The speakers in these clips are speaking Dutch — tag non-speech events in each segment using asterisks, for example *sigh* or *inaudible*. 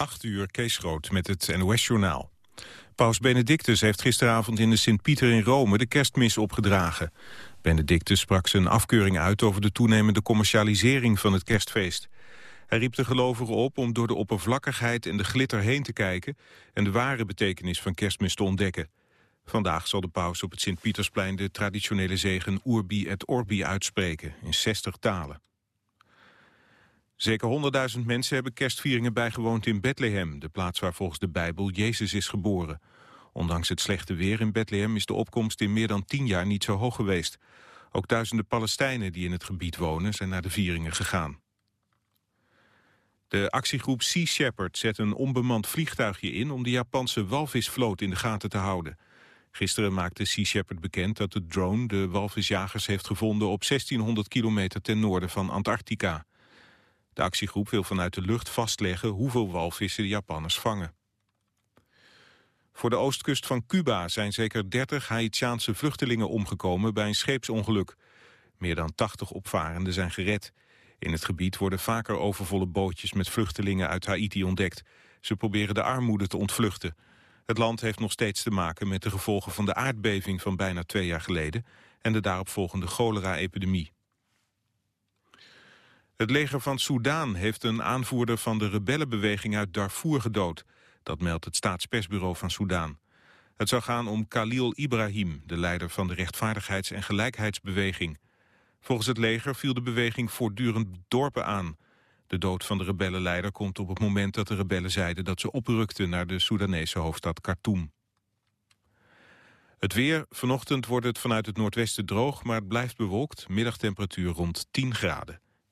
8 uur, Kees Groot met het NOS-journaal. Paus Benedictus heeft gisteravond in de Sint-Pieter in Rome de kerstmis opgedragen. Benedictus sprak zijn afkeuring uit over de toenemende commercialisering van het kerstfeest. Hij riep de gelovigen op om door de oppervlakkigheid en de glitter heen te kijken... en de ware betekenis van kerstmis te ontdekken. Vandaag zal de paus op het Sint-Pietersplein de traditionele zegen Urbi et Orbi uitspreken in 60 talen. Zeker 100.000 mensen hebben kerstvieringen bijgewoond in Bethlehem... de plaats waar volgens de Bijbel Jezus is geboren. Ondanks het slechte weer in Bethlehem is de opkomst in meer dan 10 jaar niet zo hoog geweest. Ook duizenden Palestijnen die in het gebied wonen zijn naar de vieringen gegaan. De actiegroep Sea Shepherd zet een onbemand vliegtuigje in... om de Japanse walvisvloot in de gaten te houden. Gisteren maakte Sea Shepherd bekend dat de drone de walvisjagers heeft gevonden... op 1600 kilometer ten noorden van Antarctica. De actiegroep wil vanuit de lucht vastleggen hoeveel walvissen de Japanners vangen. Voor de oostkust van Cuba zijn zeker 30 Haitiaanse vluchtelingen omgekomen bij een scheepsongeluk. Meer dan 80 opvarenden zijn gered. In het gebied worden vaker overvolle bootjes met vluchtelingen uit Haiti ontdekt. Ze proberen de armoede te ontvluchten. Het land heeft nog steeds te maken met de gevolgen van de aardbeving van bijna twee jaar geleden en de daaropvolgende cholera-epidemie. Het leger van Soudaan heeft een aanvoerder van de rebellenbeweging uit Darfur gedood. Dat meldt het staatspersbureau van Soudaan. Het zou gaan om Khalil Ibrahim, de leider van de rechtvaardigheids- en gelijkheidsbeweging. Volgens het leger viel de beweging voortdurend dorpen aan. De dood van de rebellenleider komt op het moment dat de rebellen zeiden dat ze oprukten naar de Soedanese hoofdstad Khartoum. Het weer, vanochtend wordt het vanuit het noordwesten droog, maar het blijft bewolkt. Middagtemperatuur rond 10 graden.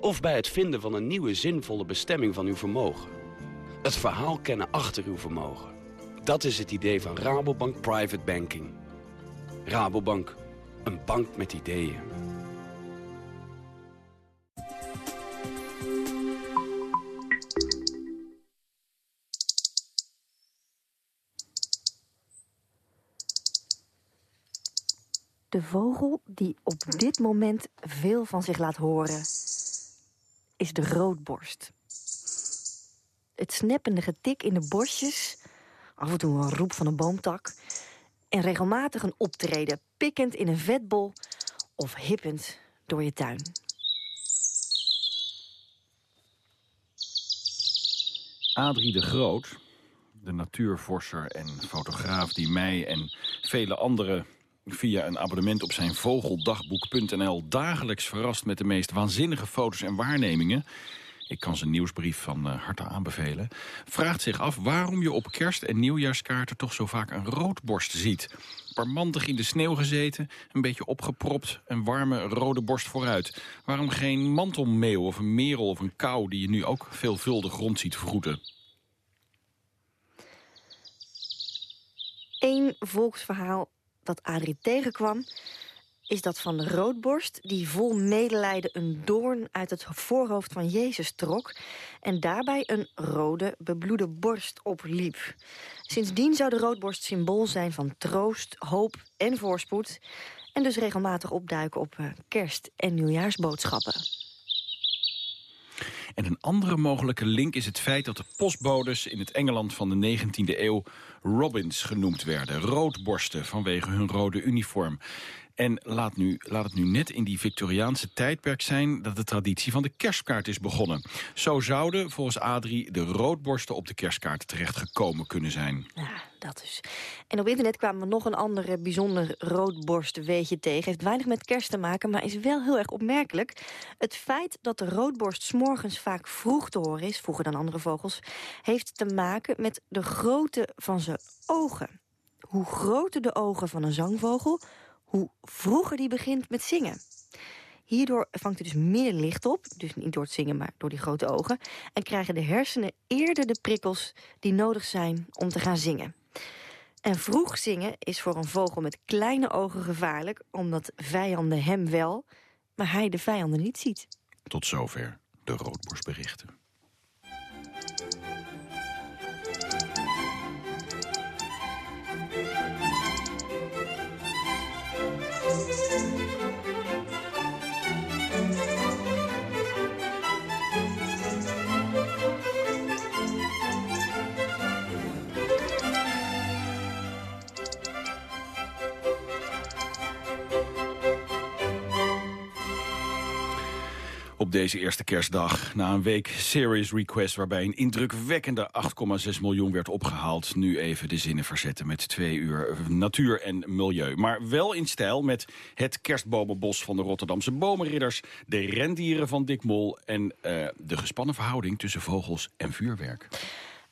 Of bij het vinden van een nieuwe zinvolle bestemming van uw vermogen. Het verhaal kennen achter uw vermogen. Dat is het idee van Rabobank Private Banking. Rabobank, een bank met ideeën. De vogel die op dit moment veel van zich laat horen is de roodborst. Het snappende getik in de bosjes, af en toe een roep van een boomtak... en regelmatig een optreden, pikkend in een vetbol of hippend door je tuin. Adrie de Groot, de natuurvorser en fotograaf die mij en vele anderen via een abonnement op zijn vogeldagboek.nl... dagelijks verrast met de meest waanzinnige foto's en waarnemingen... ik kan zijn nieuwsbrief van uh, harte aanbevelen... vraagt zich af waarom je op kerst- en nieuwjaarskaarten... toch zo vaak een roodborst ziet. Parmantig in de sneeuw gezeten, een beetje opgepropt... een warme rode borst vooruit. Waarom geen mantelmeeuw of een merel of een kou... die je nu ook veelvuldig rond ziet vroeten? Eén volksverhaal dat Adrie tegenkwam... is dat van de roodborst die vol medelijden een doorn uit het voorhoofd van Jezus trok... en daarbij een rode, bebloede borst opliep. Sindsdien zou de roodborst symbool zijn van troost, hoop en voorspoed... en dus regelmatig opduiken op eh, kerst- en nieuwjaarsboodschappen. En een andere mogelijke link is het feit dat de postbodes in het Engeland van de 19e eeuw robins genoemd werden. Roodborsten vanwege hun rode uniform. En laat, nu, laat het nu net in die Victoriaanse tijdperk zijn... dat de traditie van de kerstkaart is begonnen. Zo zouden volgens Adrie de roodborsten op de kerstkaart terechtgekomen kunnen zijn. Ja, dat dus. En op internet kwamen we nog een andere bijzonder roodborstweetje tegen. Heeft weinig met kerst te maken, maar is wel heel erg opmerkelijk. Het feit dat de roodborst s'morgens vaak vroeg te horen is... vroeger dan andere vogels... heeft te maken met de grootte van zijn ogen. Hoe groter de ogen van een zangvogel... hoe vroeger die begint met zingen. Hierdoor vangt hij dus meer licht op, dus niet door het zingen, maar door die grote ogen. En krijgen de hersenen eerder de prikkels die nodig zijn om te gaan zingen. En vroeg zingen is voor een vogel met kleine ogen gevaarlijk... omdat vijanden hem wel, maar hij de vijanden niet ziet. Tot zover de roodborstberichten. Deze eerste kerstdag, na een week Serious Request... waarbij een indrukwekkende 8,6 miljoen werd opgehaald... nu even de zinnen verzetten met twee uur natuur en milieu. Maar wel in stijl met het kerstbomenbos van de Rotterdamse bomenridders... de rendieren van Dick Mol en uh, de gespannen verhouding tussen vogels en vuurwerk.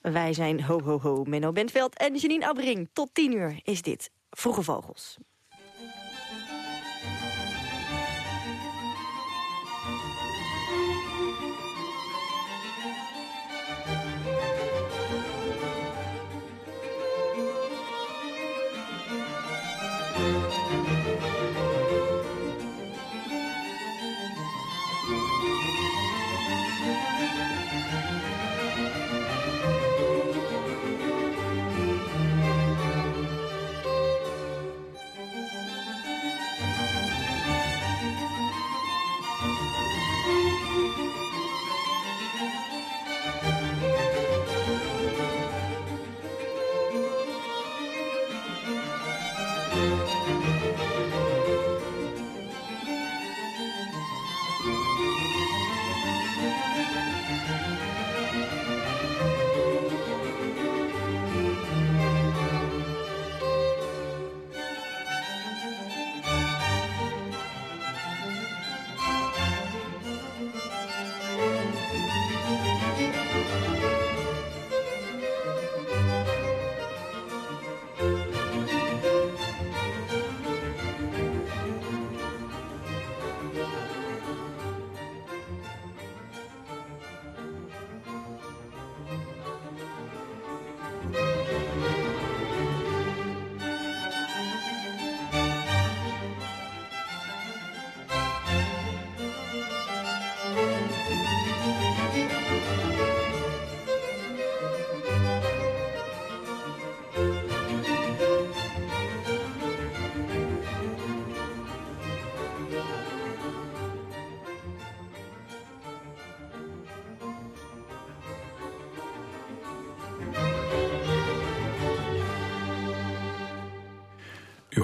Wij zijn Ho Ho Ho, Menno Bentveld en Janine Abring. Tot 10 uur is dit Vroege Vogels.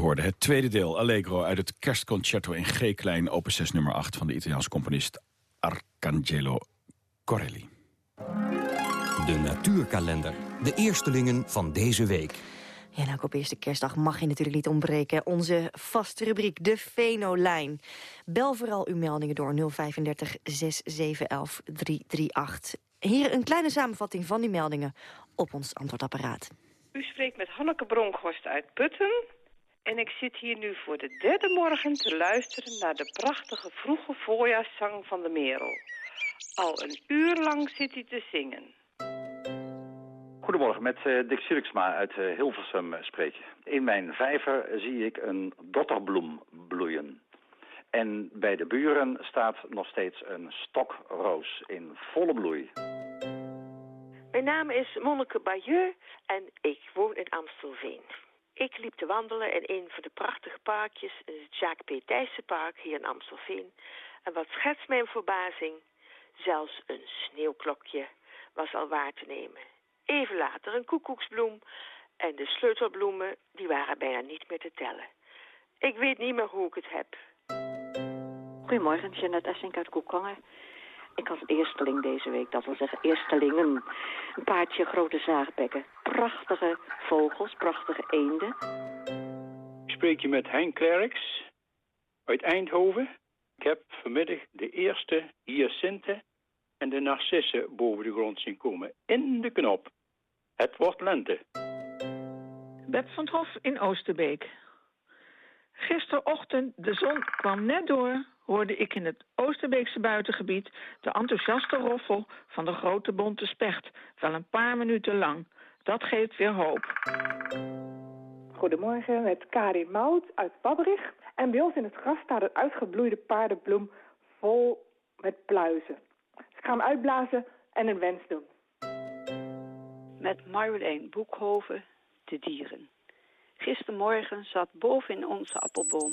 Hoorde het tweede deel, Allegro, uit het kerstconcerto in G-klein, opus 6 nummer 8 van de Italiaanse componist Arcangelo Corelli. De natuurkalender, de eerstelingen van deze week. Ja, nou, op eerste kerstdag mag je natuurlijk niet ontbreken. Onze vaste rubriek, de Venolijn. Bel vooral uw meldingen door 035 6711 338. Hier een kleine samenvatting van die meldingen op ons antwoordapparaat. U spreekt met Hanneke Bronkhorst uit Putten. En ik zit hier nu voor de derde morgen te luisteren naar de prachtige vroege voorjaarszang van de merel. Al een uur lang zit hij te zingen. Goedemorgen, met uh, Dick Sirksma uit uh, Hilversum uh, spreek In mijn vijver zie ik een dotterbloem bloeien. En bij de buren staat nog steeds een stokroos in volle bloei. Mijn naam is Monneke Bayeux en ik woon in Amstelveen. Ik liep te wandelen in een van de prachtige parkjes, het Jacques P. Thijssenpark hier in Amstelveen. En wat schetst mijn verbazing? Zelfs een sneeuwklokje was al waar te nemen. Even later een koekoeksbloem en de sleutelbloemen, die waren bijna niet meer te tellen. Ik weet niet meer hoe ik het heb. Goedemorgen, Jeanette Essink uit Koekongen. Ik als eersteling deze week, dat wil zeggen eerstelingen. Een paardje grote zaagbekken. Prachtige vogels, prachtige eenden. Spreek je met Henk Klerks uit Eindhoven. Ik heb vanmiddag de eerste hyacinten en de narcissen boven de grond zien komen. In de knop. Het wordt lente. Bert van het Hof in Oosterbeek. Gisterochtend, de zon kwam net door, hoorde ik in het Oosterbeekse buitengebied de enthousiaste roffel van de grote bonte specht, wel een paar minuten lang. Dat geeft weer hoop. Goedemorgen, met Karin Mout uit Pabrich. En bij ons in het gras staat een uitgebloeide paardenbloem vol met pluizen. Dus ik ga hem uitblazen en een wens doen. Met Marjolein Boekhoven, de dieren. Gistermorgen zat boven in onze appelboom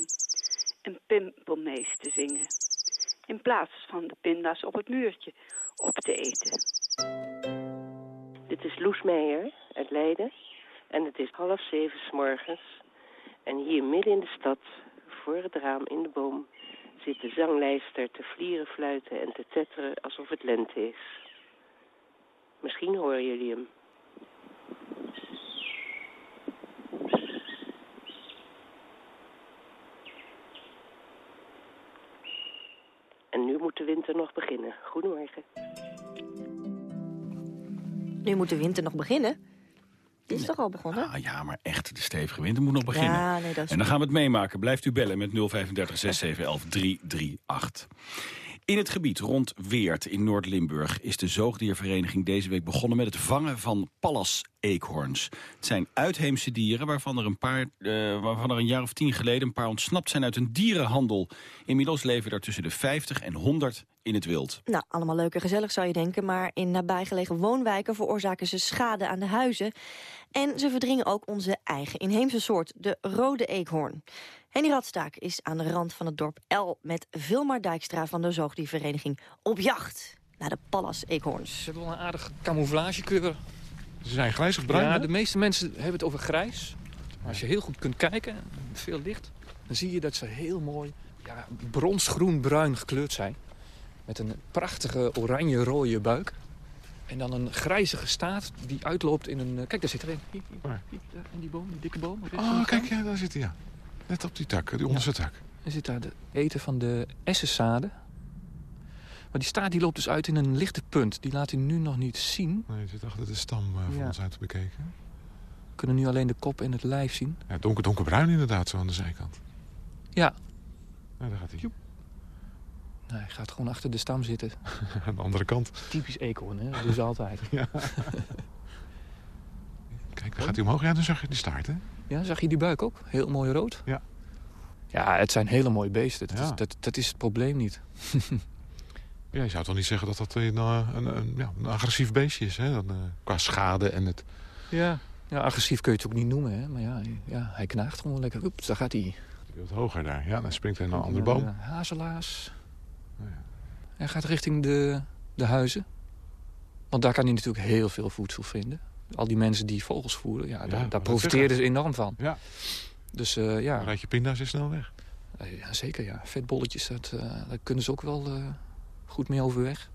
een pimpelmees te zingen. In plaats van de pinda's op het muurtje op te eten. Dit is Loes Meijer uit Leiden. En het is half zeven s morgens. En hier midden in de stad, voor het raam in de boom... zit de zanglijster te vlieren, fluiten en te tetteren alsof het lente is. Misschien horen jullie hem. En nu moet de winter nog beginnen. Goedemorgen. Nu moet de winter nog beginnen. Die is toch al begonnen? Ah, ja, maar echt, de stevige winter moet nog beginnen. Ja, nee, dat is en dan gaan we het meemaken. Blijft u bellen met 035 6711 338. In het gebied rond Weert in Noord-Limburg is de zoogdiervereniging deze week begonnen met het vangen van pallas-eekhoorns. Het zijn uitheemse dieren waarvan er, een paar, eh, waarvan er een jaar of tien geleden een paar ontsnapt zijn uit een dierenhandel. Inmiddels leven er tussen de 50 en 100 in het wild. Nou, allemaal leuk en gezellig zou je denken, maar in nabijgelegen woonwijken veroorzaken ze schade aan de huizen. En ze verdringen ook onze eigen inheemse soort, de rode eekhoorn. Henny Radstaak is aan de rand van het dorp El met Vilmar Dijkstra van de zoogdiervereniging op jacht naar de pallas-eekhoorns. Ze hebben wel een aardige camouflagekeur. Ze zijn grijs of bruin? Ja, hè? de meeste mensen hebben het over grijs. Maar als je heel goed kunt kijken, met veel licht, dan zie je dat ze heel mooi ja, bronsgroen-bruin gekleurd zijn. Met een prachtige oranje-rode buik. En dan een grijzige staart die uitloopt in een... Kijk, daar zit er een. Hier, hier, Waar? hier, daar, in die boom, die dikke boom. Oh, kijk, ja, daar zit hij, ja. Net op die tak, die onderste tak. Er zit daar de eten van de essenzaden. Maar die staart die loopt dus uit in een lichte punt. Die laat hij nu nog niet zien. Nee, het zit achter de stam eh, Ja. ons uit te bekeken. We kunnen nu alleen de kop en het lijf zien. Ja, donker, donkerbruin inderdaad, zo aan de zijkant. Ja, Ja, daar gaat hij. nee, hij gaat gewoon achter de stam zitten. *laughs* aan de andere kant. Typisch eekhoorn, hè? Dus *laughs* altijd. Ja. *laughs* Kijk, daar gaat hij omhoog. Ja, dan zag je die staart, hè? Ja, zag je die buik ook? Heel mooi rood. Ja. Ja, het zijn hele mooie beesten. Dat, Ja. is, dat, dat is het probleem niet. *laughs* Ja, je zou toch niet zeggen dat dat een, eh, een, een, ja, een agressief beestje is, hè? Dan, eh, qua schade en het... Ja. ja, agressief kun je het ook niet noemen, hè? Maar ja, ja hij knaagt gewoon lekker. Oeps, daar gaat hij. Wat hoger daar. Ja, dan springt hij naar een andere boom. Eh, hazelaars. Oh ja. Hij gaat richting de, de huizen. Want daar kan hij natuurlijk heel veel voedsel vinden. Al die mensen die vogels voeren, ja, daar, daar zeggen. ze enorm van. Ja. Dus eh, ja. Je pinda's is snel weg. Eh, ja, zeker ja. Vetbolletjes, dat, eh, daar kunnen ze ook wel eh, goed mee overweg.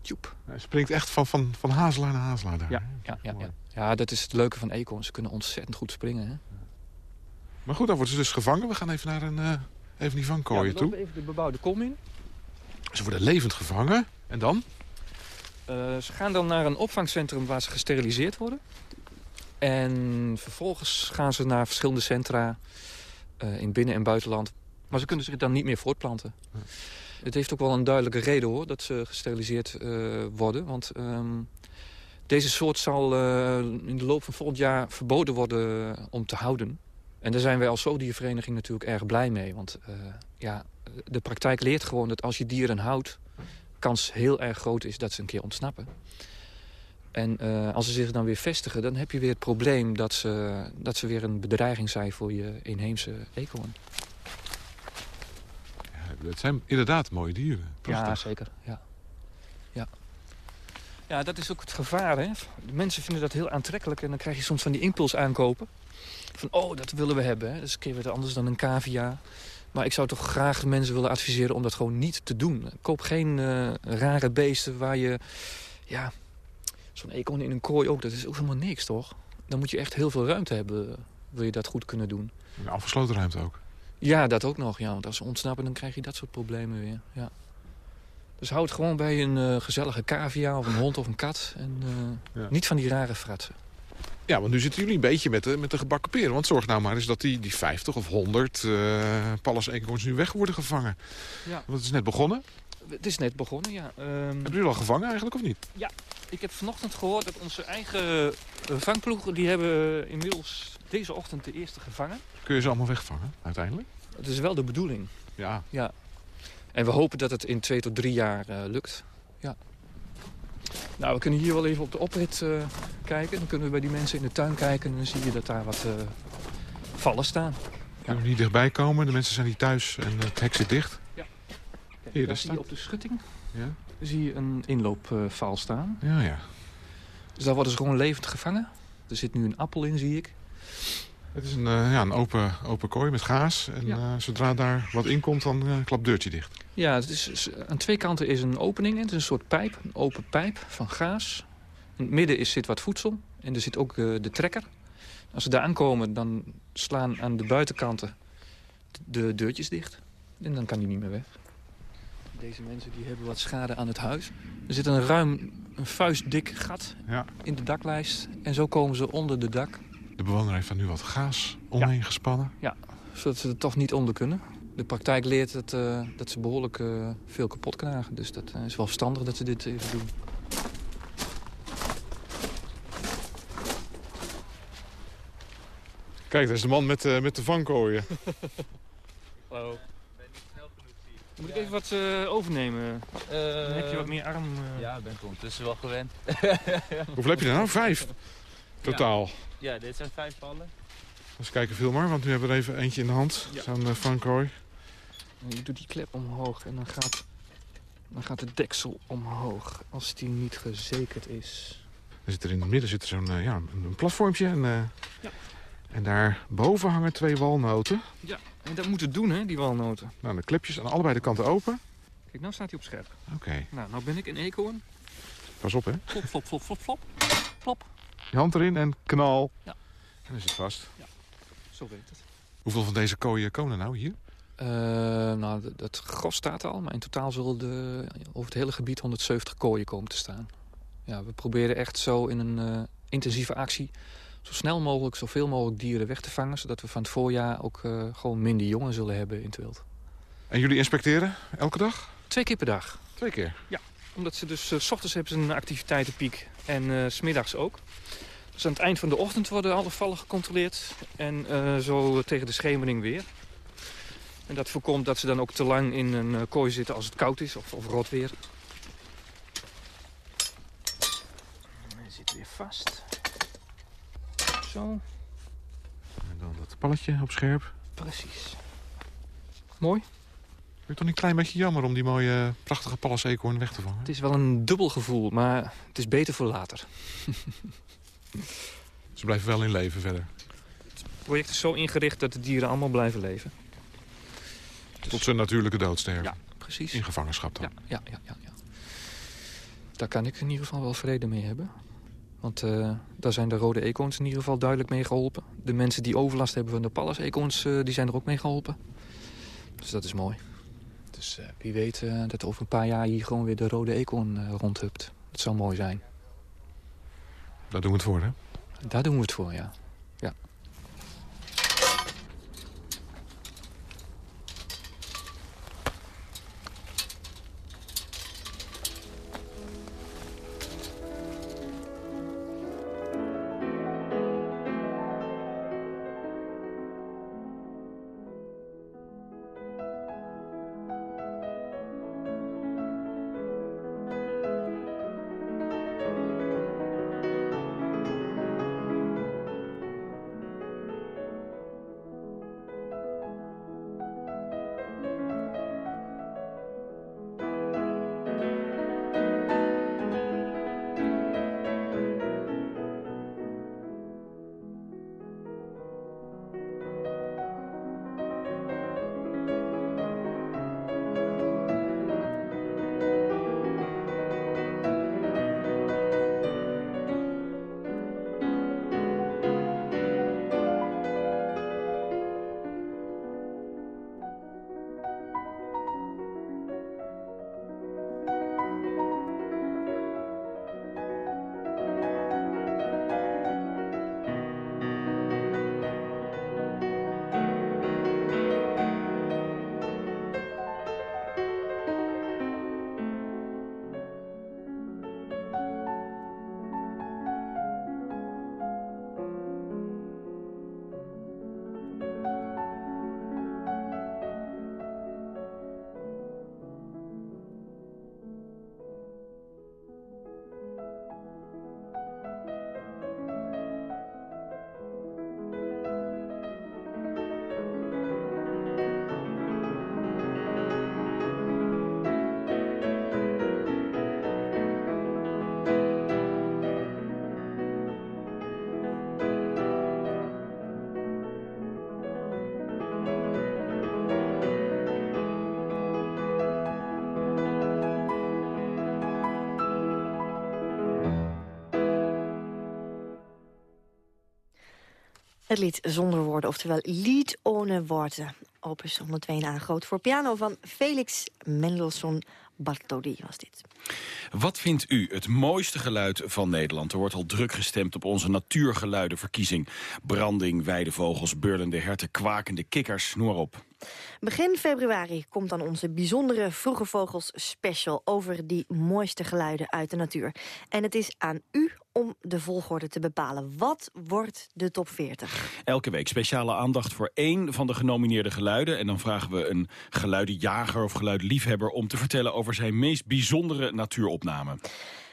Tjoep. Hij springt echt van, van, van hazelaar naar hazelaar daar. Ja, ja, ja, ja. ja, dat is het leuke van eekhoorns. Ze kunnen ontzettend goed springen. Hè? Maar goed, dan worden ze dus gevangen. We gaan even naar een, eh even die vangkooien ja, we toe. even de bebouwde kom in. Ze worden levend gevangen. En dan? Eh, ze gaan dan naar een opvangcentrum waar ze gesteriliseerd worden. En vervolgens gaan ze naar verschillende centra eh, in binnen- en buitenland. Maar ze kunnen zich dan niet meer voortplanten. Het heeft ook wel een duidelijke reden hoor, dat ze gesteriliseerd eh, worden. Want ehm, deze soort zal in de loop van volgend jaar verboden worden om te houden. En daar zijn wij als zoogdiervereniging natuurlijk erg blij mee. Want ja, de praktijk leert gewoon dat als je dieren houdt... kans heel erg groot is dat ze een keer ontsnappen. En eh, als ze zich dan weer vestigen, dan heb je weer het probleem... dat ze, dat ze weer een bedreiging zijn voor je inheemse eekhoorn. Ja, het zijn inderdaad mooie dieren. Prachtig. Ja, zeker. Ja. Ja. ja, dat is ook het gevaar. Hè? De mensen vinden dat heel aantrekkelijk... en dan krijg je soms van die impuls aankopen. Van, oh, dat willen we hebben. Hè? Dat is een keer wat anders dan een cavia. Maar ik zou toch graag mensen willen adviseren om dat gewoon niet te doen. Koop geen eh, rare beesten waar je... Ja, zo'n eekhoorn in een kooi ook, dat is ook helemaal niks, toch? Dan moet je echt heel veel ruimte hebben, wil je dat goed kunnen doen. Een afgesloten ruimte ook. Ja, dat ook nog, ja. Want als ze ontsnappen, dan krijg je dat soort problemen weer, ja. Dus houd gewoon bij een eh, gezellige cavia of een hond of een kat. En eh, Ja. niet van die rare fratsen. Ja, want nu zitten jullie een beetje met de, met de gebakken peren. Want zorg nou maar eens dat die, die 50 of 100 uh, pallas-eekhoorns nu weg worden gevangen. Ja. Want het is net begonnen. Het is net begonnen, ja. Ehm, Hebben jullie al gevangen eigenlijk of niet? Ja, ik heb vanochtend gehoord dat onze eigen eh, vangploegen... die hebben eh, inmiddels deze ochtend de eerste gevangen. Kun je ze allemaal wegvangen uiteindelijk? Het is wel de bedoeling. Ja. ja. En we hopen dat het in twee tot drie jaar uh, lukt. Ja. Nou, we kunnen hier wel even op de oprit uh, kijken. Dan kunnen we bij die mensen in de tuin kijken. En dan zie je dat daar wat uh, vallen staan. Kunnen we niet dichtbij komen? De mensen zijn niet thuis en het hek zit dicht. Ja. Kijk, hier, daar zie staat... je op de schutting ja. zie je een inloopval staan. Ja, ja. Dus daar worden ze gewoon levend gevangen. Er zit nu een appel in, zie ik. Het is een, uh, ja, een open, open kooi met gaas. En ja. uh, zodra daar wat in komt, dan uh, klapt het deurtje dicht. Ja, het is, aan twee kanten is een opening. Het is een soort pijp, een open pijp van gaas. In het midden is, zit wat voedsel. En er zit ook de trekker. Als ze daar aankomen, dan slaan aan de buitenkanten de deurtjes dicht. En dan kan die niet meer weg. Deze mensen die hebben wat schade aan het huis. Er zit een ruim een vuistdik gat ja. in de daklijst. En zo komen ze onder de dak. De bewoner heeft daar nu wat gaas omheen ja. gespannen. Ja, zodat ze er toch niet onder kunnen. De praktijk leert dat, uh, dat ze behoorlijk uh, veel kapot krijgen. Dus dat uh, is wel verstandig dat ze dit even doen. Kijk, dat is de man met, met de vangkooien. *laughs* Hallo. Moet ik even wat uh, overnemen? Uh, Dan heb je wat meer arm... Uh... Ja, ik ben ondertussen wel gewend. Hoeveel heb je er nou? Vijf? Totaal? Ja, ja dit zijn vijf ballen. Eens kijken, veel maar, want nu hebben we er even eentje in de hand. Ja. Zo'n vangkooi. Je doet die klep omhoog en dan gaat, dan gaat de deksel omhoog. Als die niet gezekerd is. Er zit er in het midden zit er zo'n ja, een platformpje. En, ja. en daarboven hangen twee walnoten. Ja, en dat moet het doen, hè, die walnoten. Nou, de klepjes aan allebei de kanten open. Kijk, nou staat hij op scherp. Oké. Okay. Nou, nou ben ik een eekhoorn. Pas op, hè. Flop, flop, flop, flop, flop. Plop. Je hand erin en knal. Ja. En dan is het vast. Ja, zo weet het. Hoeveel van deze kooien komen er nou hier? Uh, nou, dat gros staat al, maar in totaal zullen er over het hele gebied 170 kooien komen te staan. Ja, we proberen echt zo in een uh, intensieve actie zo snel mogelijk zoveel mogelijk dieren weg te vangen... zodat we van het voorjaar ook uh, gewoon minder jongen zullen hebben in het wild. En jullie inspecteren elke dag? Twee keer per dag. Twee keer? Ja, omdat ze dus... S ochtends hebben ze een activiteitenpiek en uh, smiddags ook. Dus aan het eind van de ochtend worden alle vallen gecontroleerd. En zo tegen de schemering weer. En dat voorkomt dat ze dan ook te lang in een kooi zitten als het koud is of, of rot weer. Hij zit weer vast. Zo. En dan dat palletje op scherp. Precies. Mooi. Vind je toch niet een klein beetje jammer om die mooie, prachtige pallas-eekhoorn weg te vangen? Het is wel een dubbel gevoel, maar het is beter voor later. *laughs* Ze blijven wel in leven verder? Het project is zo ingericht dat de dieren allemaal blijven leven. Dus... Tot zijn natuurlijke dood sterven? Ja, precies. In gevangenschap dan? Ja, ja, ja, ja, ja. Daar kan ik in ieder geval wel vrede mee hebben. Want uh, daar zijn de rode eekhoorns in ieder geval duidelijk mee geholpen. De mensen die overlast hebben van de pallas-eekhoorns, uh, die zijn er ook mee geholpen. Dus dat is mooi. Dus uh, wie weet dat over een paar jaar hier gewoon weer de rode eekhoorn rondhupt. Dat zou mooi zijn. Daar doen we het voor, hè? Daar doen we het voor, ja. Het lied zonder woorden, oftewel lied ohne woorden. Opus 102 groot voor piano van Felix Mendelssohn Bartholdy was dit. Wat vindt u het mooiste geluid van Nederland? Er wordt al druk gestemd op onze natuurgeluidenverkiezing. Branding, weidevogels, burlende herten, kwakende kikkers, noem maar op. Begin februari komt dan onze bijzondere Vroege Vogels special... over die mooiste geluiden uit de natuur. En het is aan u om de volgorde te bepalen. Wat wordt de top 40? Elke week speciale aandacht voor één van de genomineerde geluiden. En dan vragen we een geluidenjager of geluidliefhebber... om te vertellen over zijn meest bijzondere natuuropname.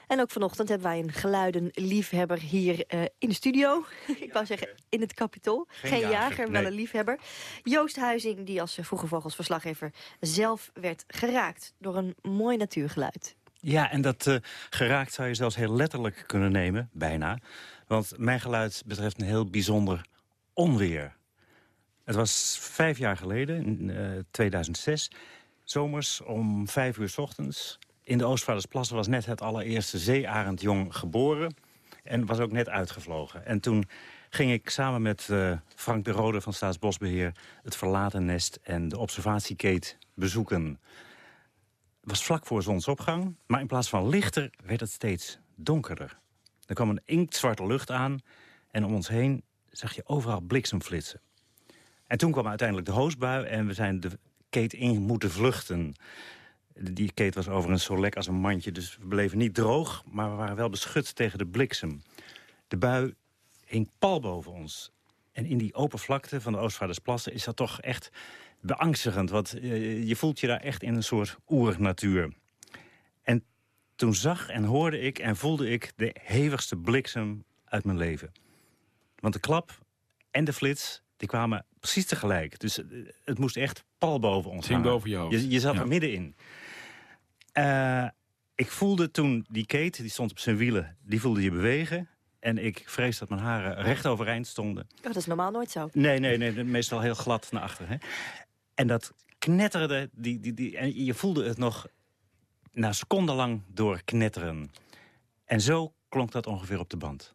En ook vanochtend hebben wij een geluidenliefhebber hier uh, in de studio. *laughs* Ik wou zeggen, in het kapitool. Geen, Geen jager, jager nee. wel een liefhebber. Joost Huizing, die als Vroege Vogels verslaggever zelf werd geraakt... door een mooi natuurgeluid. Ja, en dat uh, geraakt zou je zelfs heel letterlijk kunnen nemen, bijna. Want mijn geluid betreft een heel bijzonder onweer. Het was vijf jaar geleden, in uh, 2006, zomers om vijf uur s ochtends in de Oostvaardersplassen was net het allereerste zeearendjong geboren. En was ook net uitgevlogen. En toen ging ik samen met uh, Frank de Rode van Staatsbosbeheer... het verlaten nest en de observatiekeet bezoeken. Het was vlak voor zonsopgang, maar in plaats van lichter werd het steeds donkerder. Er kwam een inktzwarte lucht aan en om ons heen zag je overal bliksemflitsen. En toen kwam uiteindelijk de hoosbui en we zijn de keet in moeten vluchten. Die keet was overigens zo lek als een mandje, dus we bleven niet droog... maar we waren wel beschut tegen de bliksem. De bui hing pal boven ons. En in die open vlakte van de Oostvaardersplassen is dat toch echt beangstigend. Want uh, je voelt je daar echt in een soort oernatuur. En toen zag en hoorde ik en voelde ik de hevigste bliksem uit mijn leven. Want de klap en de flits, die kwamen precies tegelijk. Dus uh, het moest echt pal boven ons Ging boven jou. Je, je zat ja. er middenin. Uh, ik voelde toen die Kate, die stond op zijn wielen, die voelde je bewegen. En ik vrees dat mijn haren recht overeind stonden. Oh, dat is normaal nooit zo. Nee, nee, nee meestal heel glad naar achteren. Hè? En dat knetterde, die, die, die, en je voelde het nog na secondenlang door knetteren. En zo klonk dat ongeveer op de band.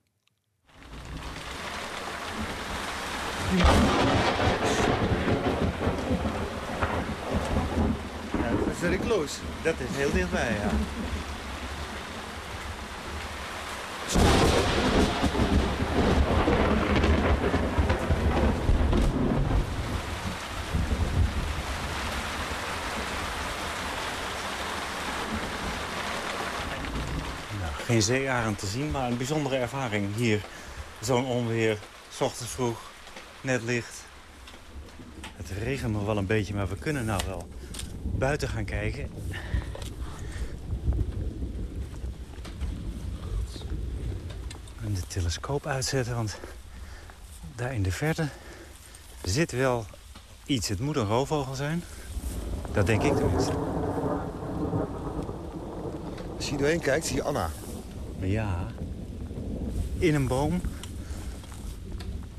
Dat is heel dichtbij, ja. Geen zeearend te zien, maar een bijzondere ervaring hier. Zo'n onweer, s ochtends vroeg, net licht. Het regent nog wel een beetje, maar we kunnen nou wel buiten gaan kijken. En de telescoop uitzetten, want daar in de verte zit wel iets. Het moet een roofvogel zijn. Dat denk ik tenminste. Als je doorheen kijkt, zie je Anna. Ja. In een boom.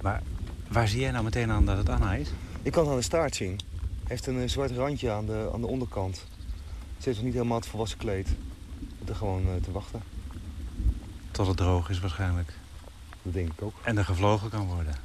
Maar waar zie jij nou meteen aan dat het Anna is? Ik kan het aan de staart zien heeft een zwart randje aan de, aan de onderkant. Ze heeft nog niet helemaal het volwassen kleed. Er gewoon uh, te wachten. Tot het droog is waarschijnlijk. Dat denk ik ook. En er gevlogen kan worden.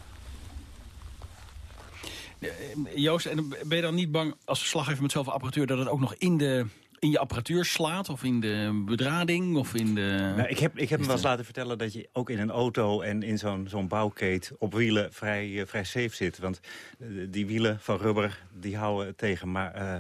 Joost, en ben je dan niet bang als verslaggever met zoveel apparatuur... dat het ook nog in, de, in je apparatuur slaat? Of in de bedrading? Of in de... Nou, ik heb, ik heb hem wel eens laten vertellen dat je ook in een auto... en in zo'n zo'n bouwkeet op wielen vrij, uh, vrij safe zit. Want uh, die wielen van rubber, die houden het tegen. Maar uh,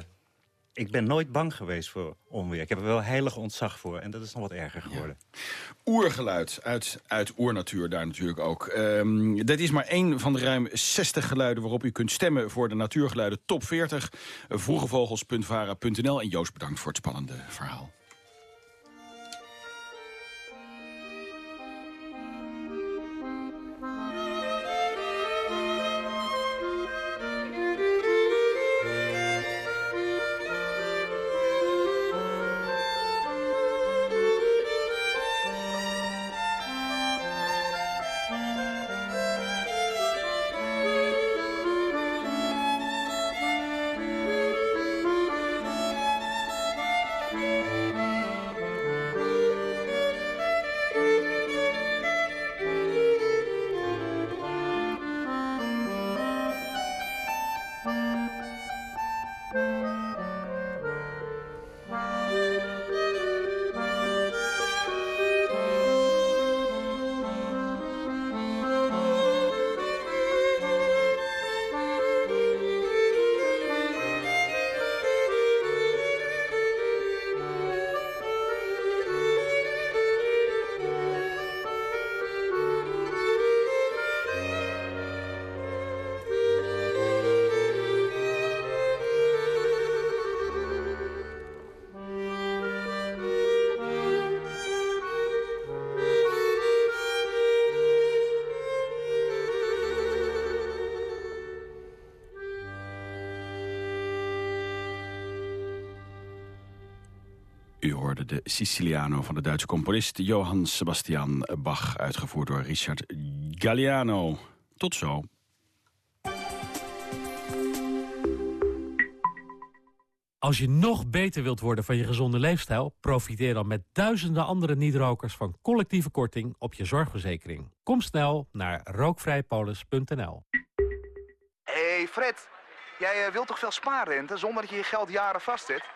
ik ben nooit bang geweest voor onweer. Ik heb er wel heilig ontzag voor. En dat is nog wat erger geworden. Ja. Oergeluid uit, uit oernatuur daar natuurlijk ook. Um, dit is maar één van de ruim 60 geluiden waarop u kunt stemmen... voor de natuurgeluiden top 40. Vroegevogels.vara.nl. En Joost, bedankt voor het spannende verhaal. Hoorde de Siciliano van de Duitse componist Johann Sebastian Bach... uitgevoerd door Richard Galliano. Tot zo. Als je nog beter wilt worden van je gezonde leefstijl... profiteer dan met duizenden andere niet-rokers van collectieve korting op je zorgverzekering. Kom snel naar rookvrijpolis.nl. hey Fred, jij eh, wilt toch veel spaarrente zonder dat je je geld jaren vastzet?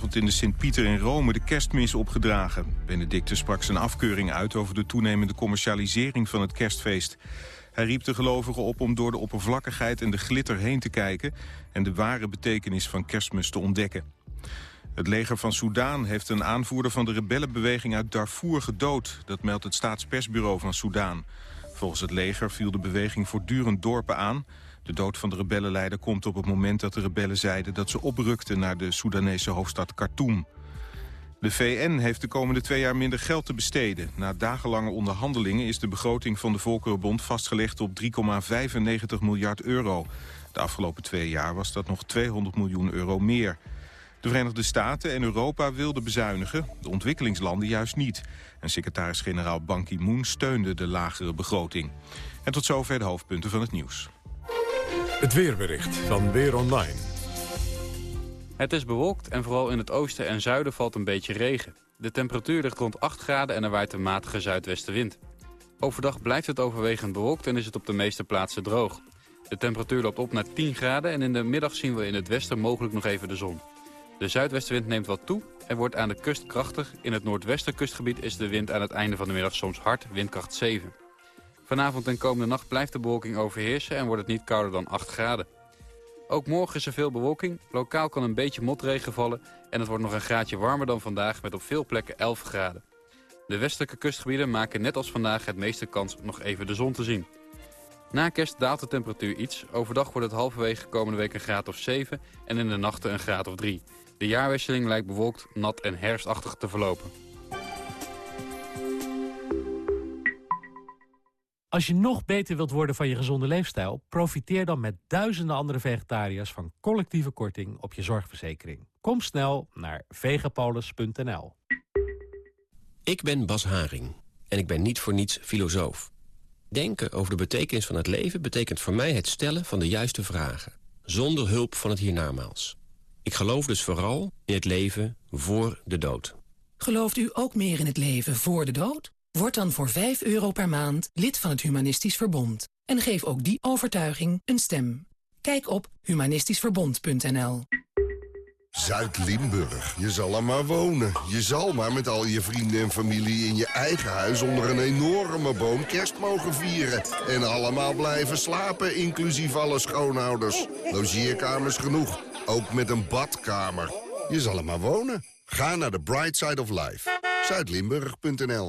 Vond in de Sint-Pieter in Rome de kerstmis opgedragen. Benedictus sprak zijn afkeuring uit over de toenemende commercialisering van het kerstfeest. Hij riep de gelovigen op om door de oppervlakkigheid en de glitter heen te kijken... en de ware betekenis van kerstmis te ontdekken. Het leger van Soudaan heeft een aanvoerder van de rebellenbeweging uit Darfur gedood. Dat meldt het staatspersbureau van Soudaan. Volgens het leger viel de beweging voortdurend dorpen aan. De dood van de rebellenleider komt op het moment dat de rebellen zeiden... dat ze oprukten naar de Soedanese hoofdstad Khartoum. De VN heeft de komende twee jaar minder geld te besteden. Na dagenlange onderhandelingen is de begroting van de Volkerenbond vastgelegd op 3,95 miljard euro. De afgelopen twee jaar was dat nog 200 miljoen euro meer. De Verenigde Staten en Europa wilden bezuinigen, de ontwikkelingslanden juist niet. En secretaris-generaal Ban Ki-moon steunde de lagere begroting. En tot zover de hoofdpunten van het nieuws. Het weerbericht van Weer Online. Het is bewolkt en vooral in het oosten en zuiden valt een beetje regen. De temperatuur ligt rond 8 graden en er waait een matige zuidwestenwind. Overdag blijft het overwegend bewolkt en is het op de meeste plaatsen droog. De temperatuur loopt op naar 10 graden en in de middag zien we in het westen mogelijk nog even de zon. De zuidwestenwind neemt wat toe en wordt aan de kust krachtig. In het noordwestenkustgebied is de wind aan het einde van de middag soms hard, windkracht 7. Vanavond en komende nacht blijft de bewolking overheersen en wordt het niet kouder dan 8 graden. Ook morgen is er veel bewolking, lokaal kan een beetje motregen vallen... en het wordt nog een graadje warmer dan vandaag met op veel plekken 11 graden. De westelijke kustgebieden maken net als vandaag het meeste kans nog even de zon te zien. Na kerst daalt de temperatuur iets. Overdag wordt het halverwege komende week een graad of 7 en in de nachten een graad of 3. De jaarwisseling lijkt bewolkt, nat en herfstachtig te verlopen. Als je nog beter wilt worden van je gezonde leefstijl... profiteer dan met duizenden andere vegetariërs... van collectieve korting op je zorgverzekering. Kom snel naar vegapolis.nl. Ik ben Bas Haring en ik ben niet voor niets filosoof. Denken over de betekenis van het leven betekent voor mij het stellen van de juiste vragen. Zonder hulp van het hiernamaals. Ik geloof dus vooral in het leven voor de dood. Gelooft u ook meer in het leven voor de dood? Word dan voor 5 euro per maand lid van het Humanistisch Verbond. En geef ook die overtuiging een stem. Kijk op humanistischverbond.nl Zuid-Limburg. Je zal er maar wonen. Je zal maar met al je vrienden en familie in je eigen huis... onder een enorme boom kerst mogen vieren. En allemaal blijven slapen, inclusief alle schoonouders. Logeerkamers genoeg. Ook met een badkamer. Je zal er maar wonen. Ga naar de Bright Side of Life. Zuidlimburg.nl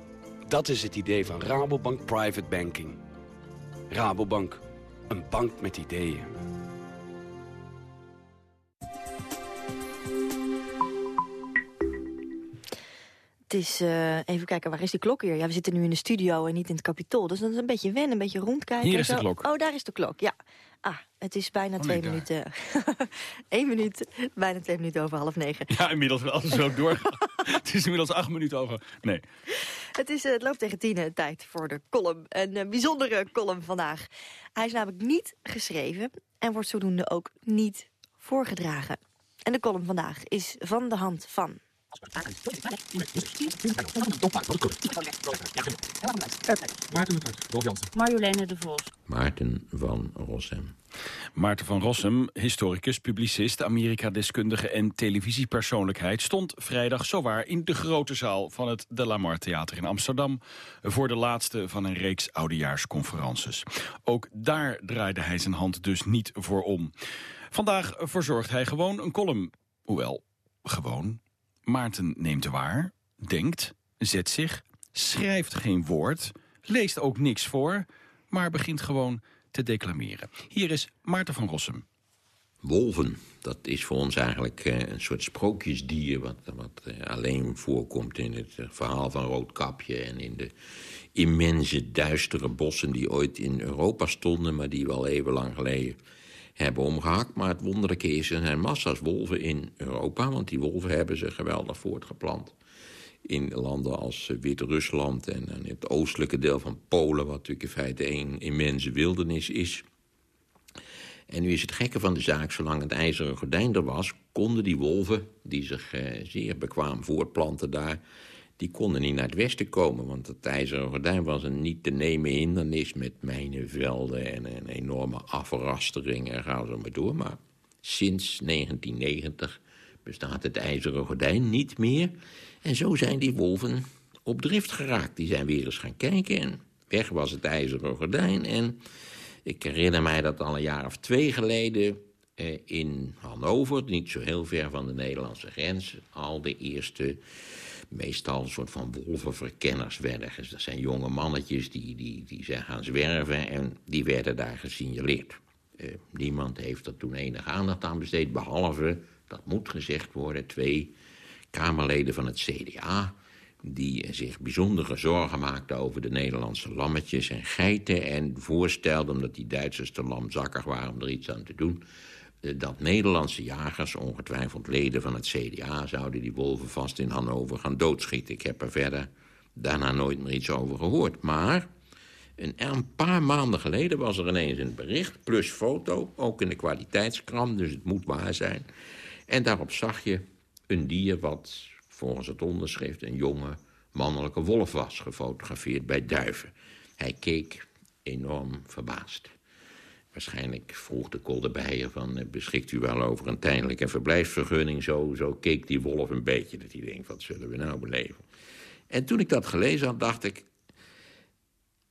Dat is het idee van Rabobank Private Banking. Rabobank, een bank met ideeën. Het is, eh, even kijken, waar is die klok weer? Ja, we zitten nu in de studio en niet in het kapitool. Dus dat is een beetje wennen, een beetje rondkijken. Hier is de klok. Oh, daar is de klok, ja. Ah, het is bijna Oh, twee nee, minuten. *laughs* Eén minuut, bijna twee minuten over half negen. Ja, inmiddels wel zo door. *laughs* het is inmiddels acht minuten over. Nee. Het, is, eh, het loopt tegen tien tijd voor de column. Een eh, bijzondere column vandaag. Hij is namelijk niet geschreven en wordt zodoende ook niet voorgedragen. En de column vandaag is van de hand van... Marjoleine de Vos. Maarten van Rossem. Maarten van Rossum, historicus, publicist, Amerika-deskundige en televisiepersoonlijkheid... stond vrijdag zowaar in de grote zaal van het De La Mar Theater in Amsterdam... voor de laatste van een reeks oudejaarsconferences. Ook daar draaide hij zijn hand dus niet voor om. Vandaag verzorgt hij gewoon een column. Hoewel, gewoon. Maarten neemt waar, denkt, zet zich, schrijft geen woord... leest ook niks voor, maar begint gewoon te declameren. Hier is Maarten van Rossum. Wolven, dat is voor ons eigenlijk eh, een soort sprookjesdier... wat, wat eh, alleen voorkomt in het eh, verhaal van Roodkapje... en in de immense, duistere bossen die ooit in Europa stonden... maar die we al even lang geleden hebben omgehakt. Maar het wonderlijke is, er zijn massa's wolven in Europa... want die wolven hebben zich geweldig voortgeplant in landen als Wit-Rusland en het oostelijke deel van Polen... wat natuurlijk in feite één immense wildernis is. En nu is het gekke van de zaak, zolang het ijzeren gordijn er was... konden die wolven, die zich eh, zeer bekwaam voortplanten daar... die konden niet naar het westen komen, want het ijzeren gordijn was een niet te nemen hindernis... met mijnenvelden en een enorme afrastering en ga zo maar door. Maar sinds 1990 bestaat het ijzeren gordijn niet meer... En zo zijn die wolven op drift geraakt. Die zijn weer eens gaan kijken en weg was het ijzeren gordijn. En ik herinner mij dat al een jaar of twee geleden eh, in Hannover... niet zo heel ver van de Nederlandse grens... al de eerste, meestal een soort van wolvenverkenners werden. Dat zijn jonge mannetjes die, die, die zijn gaan zwerven... en die werden daar gesignaleerd. Eh, niemand heeft er toen enige aandacht aan besteed... behalve, dat moet gezegd worden, twee Kamerleden van het CDA... die zich bijzondere zorgen maakten over de Nederlandse lammetjes en geiten... en voorstelden, omdat die Duitsers te lamzakkig waren om er iets aan te doen... Eh, dat Nederlandse jagers, ongetwijfeld leden van het CDA... zouden die wolven vast in Hannover gaan doodschieten. Ik heb er verder daarna nooit meer iets over gehoord. Maar een, paar maanden geleden was er ineens een bericht... plus foto, ook in de kwaliteitskrant, dus het moet waar zijn... En daarop zag je een dier wat volgens het onderschrift een jonge mannelijke wolf was... gefotografeerd bij duiven. Hij keek enorm verbaasd. Waarschijnlijk vroeg de kolderbeier van... Eh, beschikt u wel over een tijdelijke verblijfsvergunning? Zo, zo keek die wolf een beetje dat hij denkt, wat zullen we nou beleven? En toen ik dat gelezen had, dacht ik...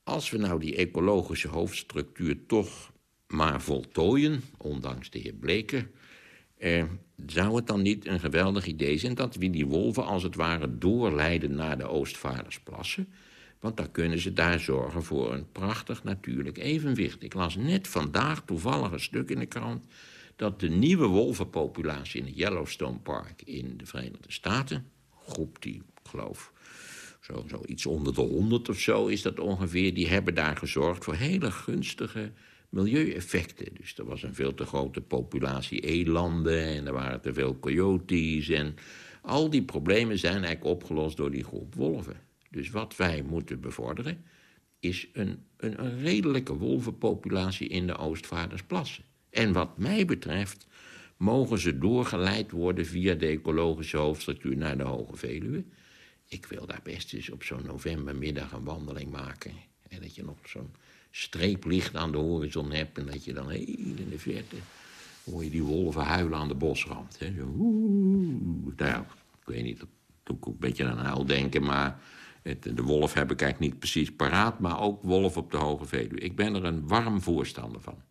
als we nou die ecologische hoofdstructuur toch maar voltooien... ondanks de heer Bleker... Eh, zou het dan niet een geweldig idee zijn... dat we die wolven als het ware doorleiden naar de Oostvaardersplassen? Want dan kunnen ze daar zorgen voor een prachtig natuurlijk evenwicht. Ik las net vandaag toevallig een stuk in de krant... dat de nieuwe wolvenpopulatie in het Yellowstone Park in de Verenigde Staten... groep die, ik geloof, zo, iets onder de honderd of zo is dat ongeveer... die hebben daar gezorgd voor hele gunstige milieueffecten. Dus er was een veel te grote populatie elanden en er waren te veel coyotes. En al die problemen zijn eigenlijk opgelost door die groep wolven. Dus wat wij moeten bevorderen is een, een, een redelijke wolvenpopulatie in de Oostvaardersplassen. En wat mij betreft mogen ze doorgeleid worden via de ecologische hoofdstructuur naar de Hoge Veluwe. Ik wil daar best eens op zo'n novembermiddag een wandeling maken. En dat je nog zo'n streeplicht aan de horizon hebt... en dat je dan heel in de verte hoor je die wolven huilen aan de bosrand. Hè? Zo, nou, ik weet niet, dat doe ook een beetje aan huil denken... maar de wolf heb ik niet precies paraat... maar ook wolf op de Hoge Veluwe. Ik ben er een warm voorstander van.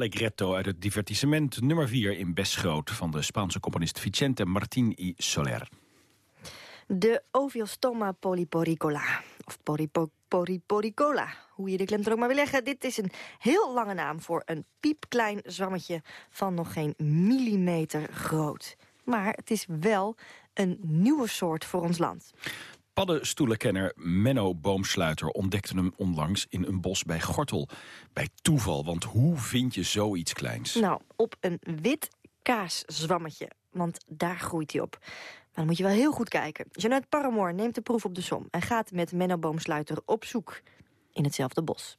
Allegretto uit het divertissement nummer 4 in Besgroot... van de Spaanse componist Vicente Martín y Soler. De Oviostoma polyporicola. Of poripo- poriporicola, hoe je de klem er ook maar wil leggen. Dit is een heel lange naam voor een piepklein zwammetje van nog geen millimeter groot. Maar het is wel een nieuwe soort voor ons land. Paddenstoelenkenner Menno Boomsluiter ontdekte hem onlangs in een bos bij Gortel. Bij toeval, want hoe vind je zoiets kleins? Nou, op een wit kaaszwammetje, want daar groeit hij op. Maar dan moet je wel heel goed kijken. Jeanette Paramoor neemt de proef op de som... en gaat met Menno Boomsluiter op zoek in hetzelfde bos.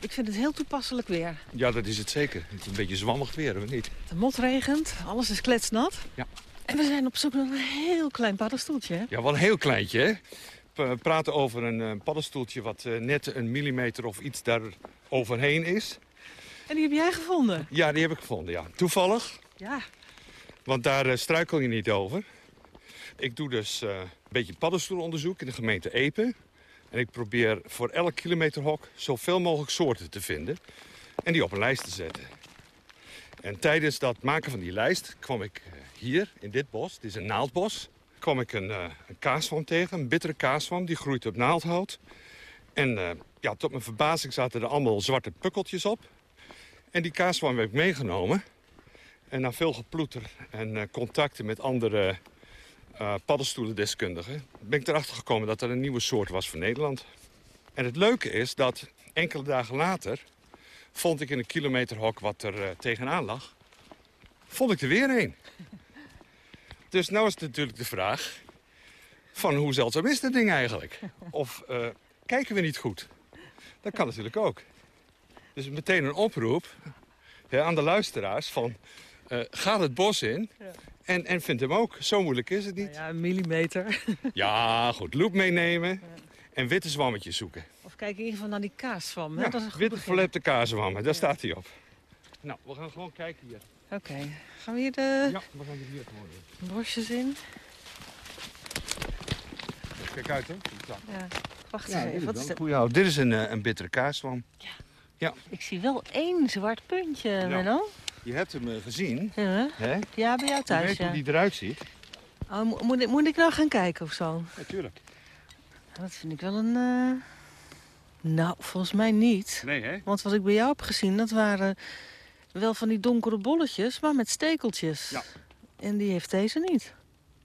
Ik vind het heel toepasselijk weer. Ja, dat is het zeker. Het is een beetje zwammig weer, of niet? De mot regent, alles is kletsnat. Ja. En we zijn op zoek naar een heel klein paddenstoeltje. hè? Ja, wel een heel kleintje, hè? We praten over een eh, paddenstoeltje wat eh, net een millimeter of iets daar overheen is. En die heb jij gevonden? Ja, die heb ik gevonden, ja. Toevallig, Ja. want daar eh, struikel je niet over. Ik doe dus eh, een beetje paddenstoelonderzoek in de gemeente Epe. En ik probeer voor elk kilometerhok zoveel mogelijk soorten te vinden. En die op een lijst te zetten. En tijdens dat maken van die lijst kwam ik eh, hier, in dit bos, dit is een naaldbos... kwam ik een, eh, een kaaswam tegen, een bittere kaaswam. Die groeit op naaldhout. En eh, ja, tot mijn verbazing zaten er allemaal zwarte pukkeltjes op. En die kaaswam heb ik meegenomen. En na veel geploeter en eh, contacten met andere eh paddenstoelendeskundigen... ben ik erachter gekomen dat er een nieuwe soort was voor Nederland. En het leuke is dat enkele dagen later... vond ik in een kilometerhok wat er tegenaan lag... vond ik er weer een. Dus nou is het natuurlijk de vraag... van hoe zeldzaam is dat ding eigenlijk? Of eh, kijken we niet goed? Dat kan natuurlijk ook. Dus meteen een oproep aan de luisteraars van... eh, ga het bos in en, en vind hem ook. Zo moeilijk is het niet. Ja, een millimeter. *laughs* Ja, goed. Loop meenemen en witte zwammetjes zoeken. Of kijk in ieder geval naar die kaaswam. hè? Ja, dat is een goed witte verlepte kaaswammen, daar staat hij op. Nou, we gaan gewoon kijken hier. Oké. Gaan we hier de Ja, we gaan er hier gewoon in. bosjes in? Kijk uit, hè. Ja. Ja. Wacht Ja, eens dit even. is Wat is oude. Dit is een, eh, een bittere kaaswam. Ja. Ik zie wel één zwart puntje, Menno. Je hebt hem eh, gezien. Ja. Hè? ja, bij jou Je thuis, weet ja. hoe die eruit ziet. Oh, mo- moet, ik, moet ik nou gaan kijken of zo? Natuurlijk. Dat vind ik wel een... eh, Nou, volgens mij niet. Nee, hè? Want wat ik bij jou heb gezien, dat waren wel van die donkere bolletjes, maar met stekeltjes. Ja. En die heeft deze niet.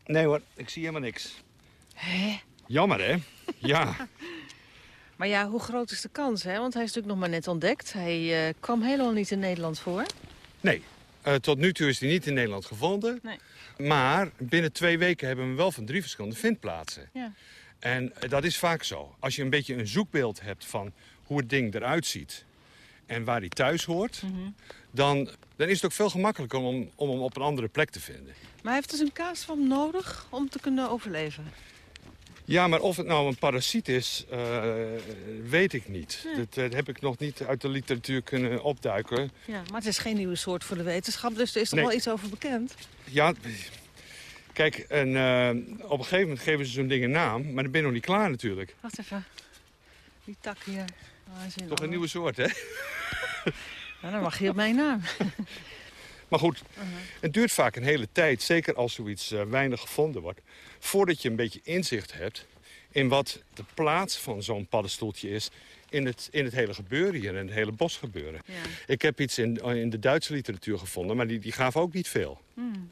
Nee hoor, ik zie helemaal niks. Hè? Jammer, hè? Ja. *laughs* Maar ja, hoe groot is de kans, hè? Want hij is natuurlijk nog maar net ontdekt. Hij eh, kwam helemaal niet in Nederland voor. Nee, eh, tot nu toe is hij niet in Nederland gevonden. Nee. Maar binnen twee weken hebben we hem wel van drie verschillende vindplaatsen. Ja. En eh, dat is vaak zo. Als je een beetje een zoekbeeld hebt van hoe het ding eruit ziet... en waar hij thuis hoort... Mhm. Dan, dan is het ook veel gemakkelijker om, om hem op een andere plek te vinden. Maar heeft dus een kaaswam nodig om te kunnen overleven. Ja, maar of het nou een parasiet is, eh, weet ik niet. Dat eh, heb ik nog niet uit de literatuur kunnen opduiken. Ja, maar het is geen nieuwe soort voor de wetenschap, dus er is toch Nee. wel iets over bekend? Ja, kijk, en, eh, op een gegeven moment geven ze zo'n ding een naam, maar dan ben je nog niet klaar natuurlijk. Wacht even. Die tak hier. Oh, Toch een nieuwe soort, hè? *laughs* Nou, dan mag je op mijn naam. *laughs* Maar goed, Uh-huh. het duurt vaak een hele tijd, zeker als zoiets eh, weinig gevonden wordt... voordat je een beetje inzicht hebt in wat de plaats van zo'n paddenstoeltje is... in het, in het hele gebeuren hier, in het hele bosgebeuren. Ja. Ik heb iets in, in de Duitse literatuur gevonden, maar die, die gaven ook niet veel. Hmm.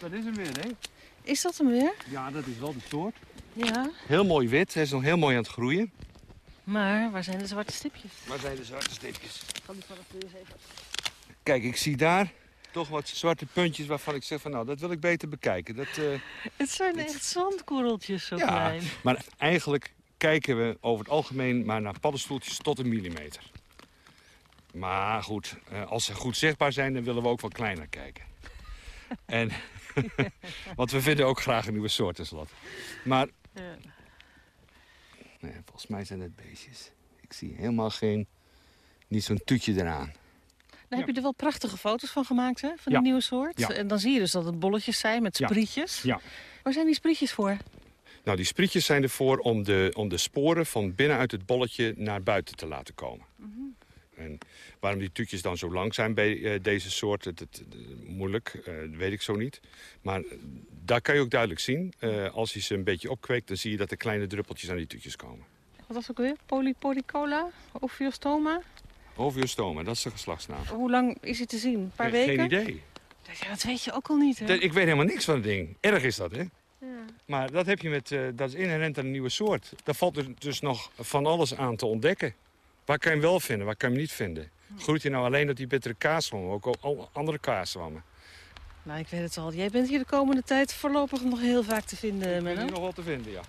Dat is hem weer, hè? Is dat hem weer? Ja, dat is wel de soort. Ja. Heel mooi wit, hij is nog heel mooi aan het groeien. Maar waar zijn de zwarte stipjes? Waar zijn de zwarte stipjes? Van die paraplu eens even. Kijk, ik zie daar toch wat zwarte puntjes waarvan ik zeg van nou, dat wil ik beter bekijken. Dat, eh, *laughs* Het zijn echt zandkorreltjes zo ja, klein. maar eigenlijk kijken we over het algemeen maar naar paddenstoeltjes tot een millimeter. Maar goed, eh, als ze goed zichtbaar zijn, dan willen we ook wel kleiner kijken. *laughs* en, *laughs* want we vinden ook graag een nieuwe soort tenslotte. Maar Ja. nee, volgens mij zijn het beestjes. Ik zie helemaal geen, niet zo'n tuutje eraan. Dan heb je er wel prachtige foto's van gemaakt, hè? Van Ja. die nieuwe soort. Ja. En dan zie je dus dat het bolletjes zijn met sprietjes. Ja. Waar zijn die sprietjes voor? Nou, die sprietjes zijn ervoor om de, om de sporen van binnenuit het bolletje naar buiten te laten komen. En waarom die tuutjes dan zo lang zijn bij eh, deze soort, het, het, moeilijk, eh, weet ik zo niet. Maar eh, daar kan je ook duidelijk zien. Als je ze een beetje opkweekt, dan zie je dat er kleine druppeltjes aan die tuutjes komen. Wat was ook weer? Polypodicola? Ophiostoma? Oviostoma, dat is de geslachtsnaam. Hoe lang is hij te zien? Een paar weken? Geen idee. Ja, dat weet je ook al niet, hè? Ik weet helemaal niks van het ding. Erg is dat, hè? Ja. Maar dat heb je met, dat is inherent aan een nieuwe soort. Daar valt er dus nog van alles aan te ontdekken. Waar kan je hem wel vinden, waar kan je hem niet vinden? Groeit hij nou alleen op die bittere kaaswammen, ook al andere kaaswammen? Nou, ik weet het al. Jij bent hier de komende tijd voorlopig nog heel vaak te vinden, Ik ben Menno. hier nog wel te vinden, ja.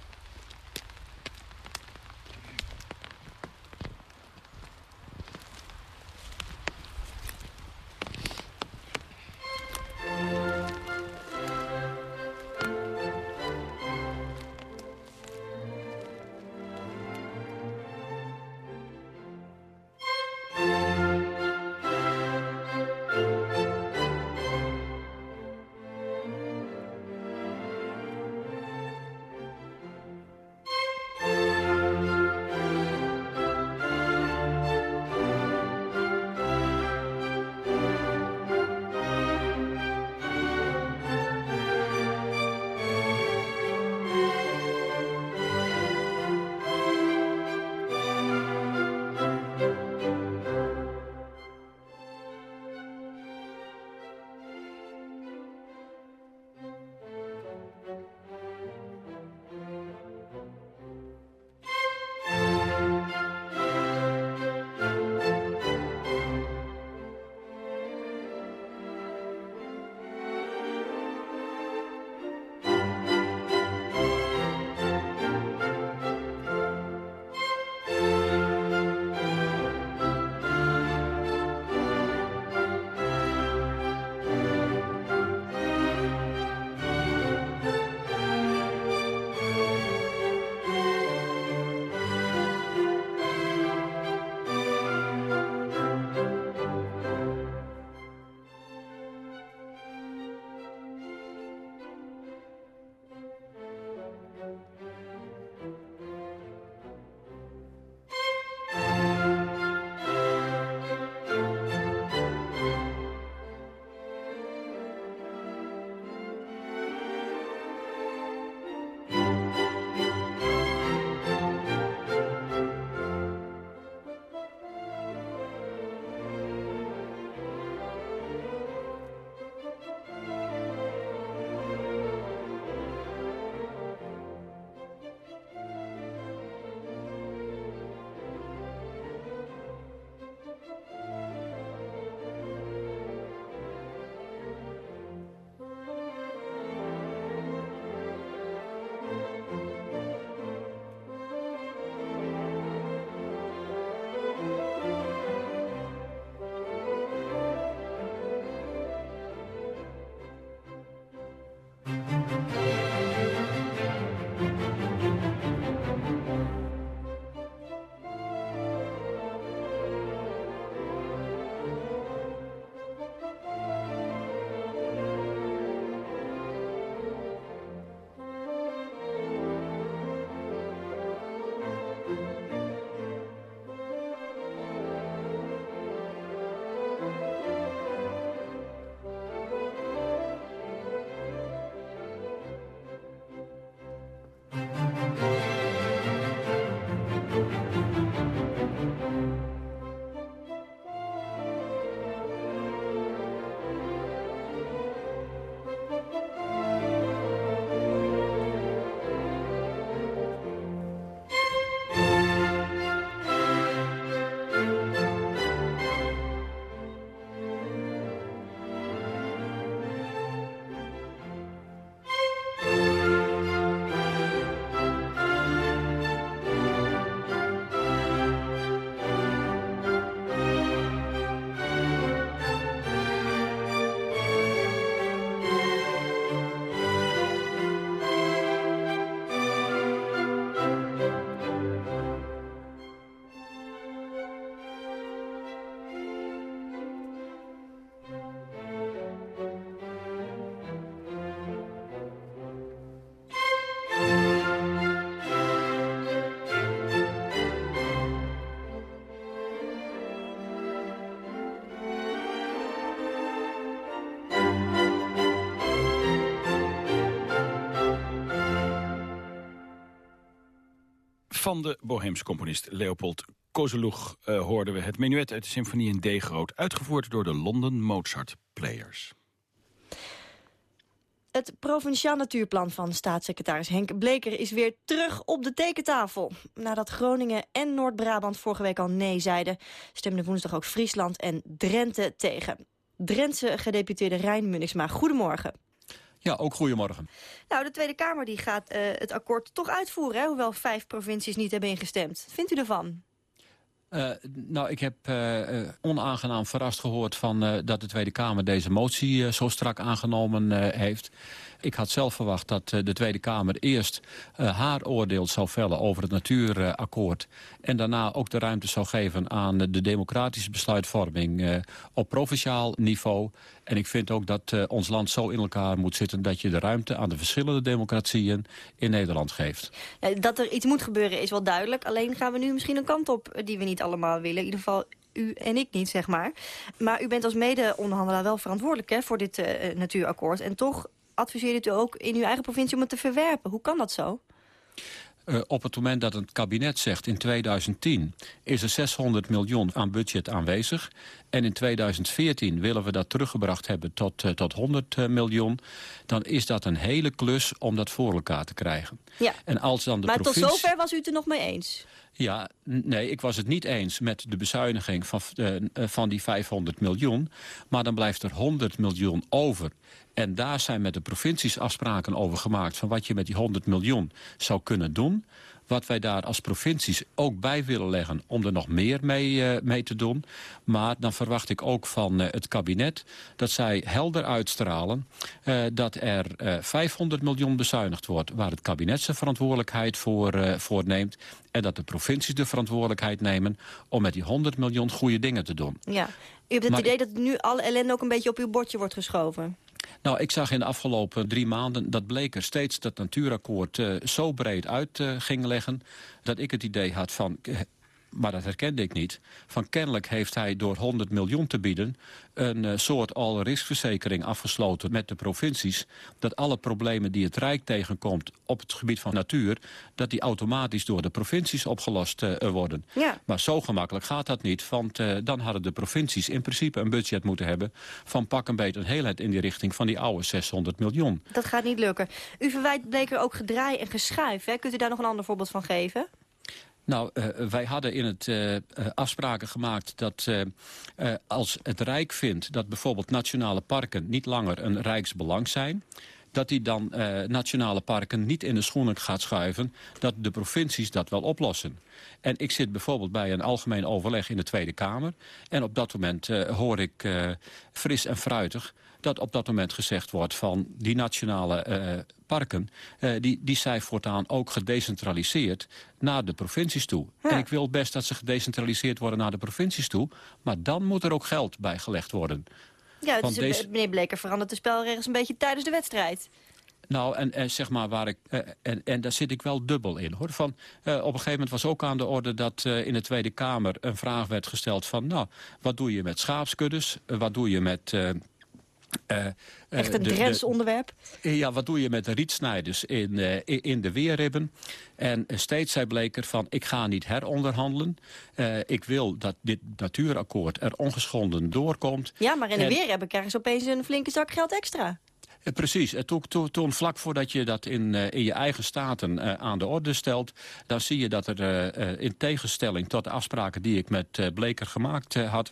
Van de Boheemse componist Leopold Kozeloeg uh, hoorden we het menuet uit de symfonie in D groot... uitgevoerd door de London Mozart Players. Het Provinciaal Natuurplan van staatssecretaris Henk Bleker is weer terug op de tekentafel. Nadat Groningen en Noord-Brabant vorige week al nee zeiden... stemden woensdag ook Friesland en Drenthe tegen. Drentse gedeputeerde Rijn Munnigsma, goedemorgen. Ja, ook goedemorgen. Nou, de Tweede Kamer die gaat uh, het akkoord toch uitvoeren, hè, hoewel vijf provincies niet hebben ingestemd. Wat vindt u ervan? Uh, nou, ik heb uh, onaangenaam verrast gehoord van, dat de Tweede Kamer deze motie zo strak aangenomen heeft. Ik had zelf verwacht dat de Tweede Kamer eerst haar oordeel zou vellen over het natuurakkoord. En daarna ook de ruimte zou geven aan de democratische besluitvorming op provinciaal niveau. En ik vind ook dat ons land zo in elkaar moet zitten dat je de ruimte aan de verschillende democratieën in Nederland geeft. Dat er iets moet gebeuren is wel duidelijk. Alleen gaan we nu misschien een kant op die we niet allemaal willen. In ieder geval u en ik niet, zeg maar. Maar u bent als mede-onderhandelaar wel verantwoordelijk hè, voor dit uh, natuurakkoord. En toch adviseert u ook in uw eigen provincie om het te verwerpen. Hoe kan dat zo? Uh, op het moment dat het kabinet zegt in 2010 is er 600 miljoen aan budget aanwezig. En in 2014 willen we dat teruggebracht hebben tot, uh, tot 100 uh, miljoen. Dan is dat een hele klus om dat voor elkaar te krijgen. Ja. En als dan de maar provincie... tot zover was u het er nog mee eens? Ja, nee, ik was het niet eens met de bezuiniging van, uh, van die 500 miljoen. Maar dan blijft er 100 miljoen over. En daar zijn met de provincies afspraken over gemaakt... van wat je met die 100 miljoen zou kunnen doen. Wat wij daar als provincies ook bij willen leggen... om er nog meer mee, uh, mee te doen. Maar dan verwacht ik ook van uh, het kabinet... dat zij helder uitstralen uh, dat er 500 miljoen bezuinigd wordt... waar het kabinet zijn verantwoordelijkheid voor, voor neemt... en dat de provincies de verantwoordelijkheid nemen... om met die 100 miljoen goede dingen te doen. Ja. U hebt het maar idee dat nu alle ellende ook een beetje op uw bordje wordt geschoven? Nou, ik zag in de afgelopen drie maanden dat Bleker steeds dat natuurakkoord uh, zo breed uit uh, ging leggen... dat ik het idee had van, maar dat herkende ik niet... van kennelijk heeft hij door 100 miljoen te bieden... een uh, soort all-riskverzekering afgesloten met de provincies... dat alle problemen die het Rijk tegenkomt op het gebied van natuur... dat die automatisch door de provincies opgelost uh, worden. Ja. Maar zo gemakkelijk gaat dat niet, want uh, dan hadden de provincies... in principe een budget moeten hebben van pak een beetje een heelheid... in die richting van die oude 600 miljoen. Dat gaat niet lukken. U verwijt Bleker ook gedraai en geschuif. Hè? Kunt u daar nog een ander voorbeeld van geven? Nou, uh, wij hadden in het uh, afspraken gemaakt dat als het Rijk vindt... dat bijvoorbeeld nationale parken niet langer een rijksbelang zijn dat die dan nationale parken niet in de schoenen gaat schuiven... dat de provincies dat wel oplossen. En ik zit bijvoorbeeld bij een algemeen overleg in de Tweede Kamer... en op dat moment hoor ik fris en fruitig dat op dat moment gezegd wordt van die nationale uh, parken... Uh, die, die zij voortaan ook gedecentraliseerd naar de provincies toe. Ja. En ik wil best dat ze gedecentraliseerd worden naar de provincies toe... maar dan moet er ook geld bij gelegd worden. Ja, dus deze... meneer Bleker verandert de spelregels een beetje tijdens de wedstrijd. Nou, en, en zeg maar waar ik. Uh, en, en daar zit ik wel dubbel in hoor. Van, uh, op een gegeven moment was ook aan de orde dat uh, in de Tweede Kamer een vraag werd gesteld van. Nou, wat doe je met schaapskuddes? wat doe je met. Uh, Echt een Drents onderwerp? Ja, wat doe je met de rietsnijders in, uh, in de weerribben? En steeds zei Bleker van, ik ga niet heronderhandelen. Ik wil dat dit natuurakkoord er ongeschonden doorkomt. Ja, maar in de en... weerribben krijgen ze opeens een flinke zak geld extra. Precies. Toen, toen, toen vlak voordat je dat in, uh, in je eigen staten uh, aan de orde stelt... dan zie je dat er in tegenstelling tot de afspraken die ik met Bleker gemaakt had